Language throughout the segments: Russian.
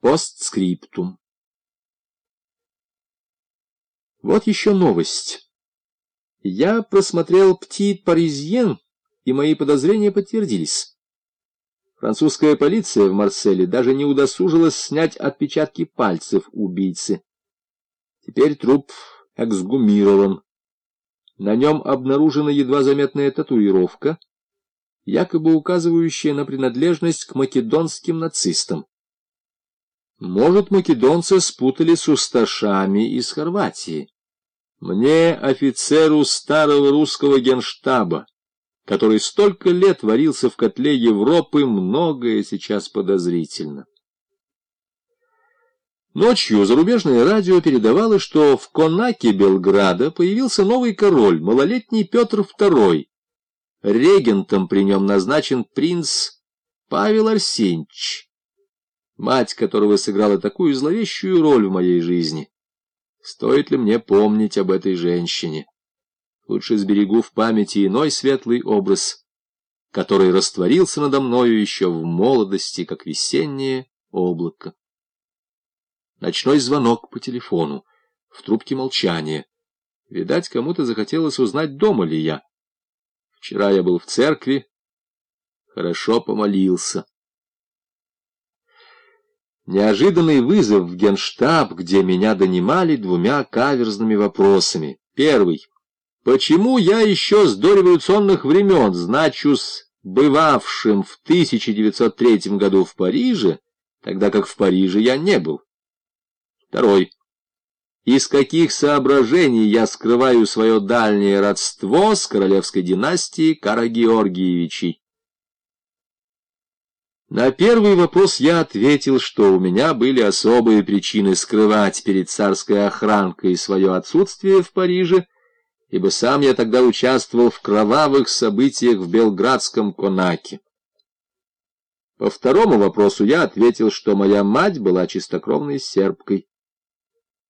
Постскриптум. Вот еще новость. Я просмотрел «Птит Паризьен», и мои подозрения подтвердились. Французская полиция в Марселе даже не удосужилась снять отпечатки пальцев убийцы. Теперь труп эксгумирован. На нем обнаружена едва заметная татуировка, якобы указывающая на принадлежность к македонским нацистам. Может, македонцы спутали с усташами из Хорватии. Мне, офицеру старого русского генштаба, который столько лет варился в котле Европы, многое сейчас подозрительно. Ночью зарубежное радио передавало, что в Конаке Белграда появился новый король, малолетний Петр II. Регентом при нем назначен принц Павел Арсеньевич мать которого сыграла такую зловещую роль в моей жизни. Стоит ли мне помнить об этой женщине? Лучше сберегу в памяти иной светлый образ, который растворился надо мною еще в молодости, как весеннее облако. Ночной звонок по телефону, в трубке молчание. Видать, кому-то захотелось узнать, дома ли я. Вчера я был в церкви, хорошо помолился. Неожиданный вызов в генштаб, где меня донимали двумя каверзными вопросами. Первый. Почему я еще с дореволюционных времен значусь бывавшим в 1903 году в Париже, тогда как в Париже я не был? Второй. Из каких соображений я скрываю свое дальнее родство с королевской династией Карагеоргиевичей? На первый вопрос я ответил, что у меня были особые причины скрывать перед царской охранкой свое отсутствие в Париже, ибо сам я тогда участвовал в кровавых событиях в Белградском Конаке. По второму вопросу я ответил, что моя мать была чистокровной сербкой.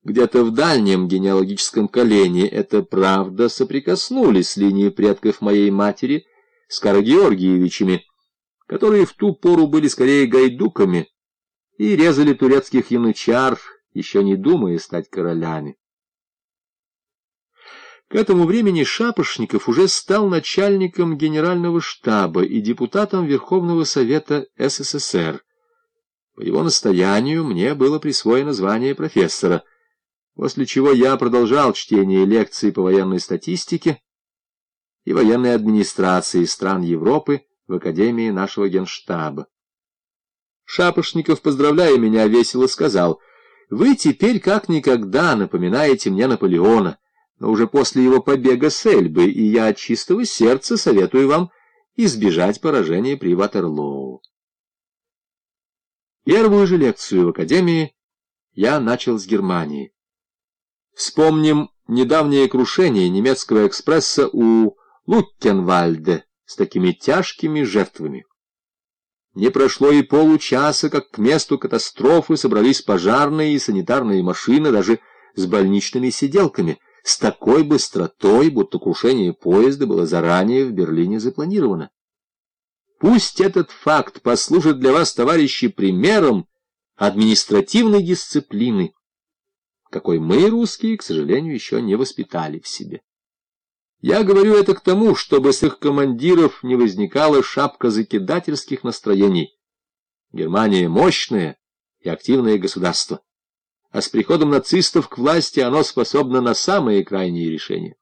Где-то в дальнем генеалогическом колене это правда соприкоснулись с линией предков моей матери с Карагеоргиевичами, которые в ту пору были скорее гайдуками и резали турецких янычар, еще не думая стать королями. К этому времени Шапошников уже стал начальником генерального штаба и депутатом Верховного Совета СССР. По его настоянию мне было присвоено звание профессора, после чего я продолжал чтение лекций по военной статистике и военной администрации стран Европы, в академии нашего генштаба. Шапошников, поздравляя меня, весело сказал, «Вы теперь как никогда напоминаете мне Наполеона, но уже после его побега с Эльбы, и я от чистого сердца советую вам избежать поражения при Ватерлоу». Первую же лекцию в академии я начал с Германии. Вспомним недавнее крушение немецкого экспресса у Луккенвальде с такими тяжкими жертвами. Не прошло и получаса, как к месту катастрофы собрались пожарные и санитарные машины, даже с больничными сиделками, с такой быстротой, будто крушение поезда было заранее в Берлине запланировано. Пусть этот факт послужит для вас, товарищи, примером административной дисциплины, какой мы, русские, к сожалению, еще не воспитали в себе. Я говорю это к тому, чтобы с их командиров не возникала шапка закидательских настроений. Германия мощное и активное государство, а с приходом нацистов к власти оно способно на самые крайние решения.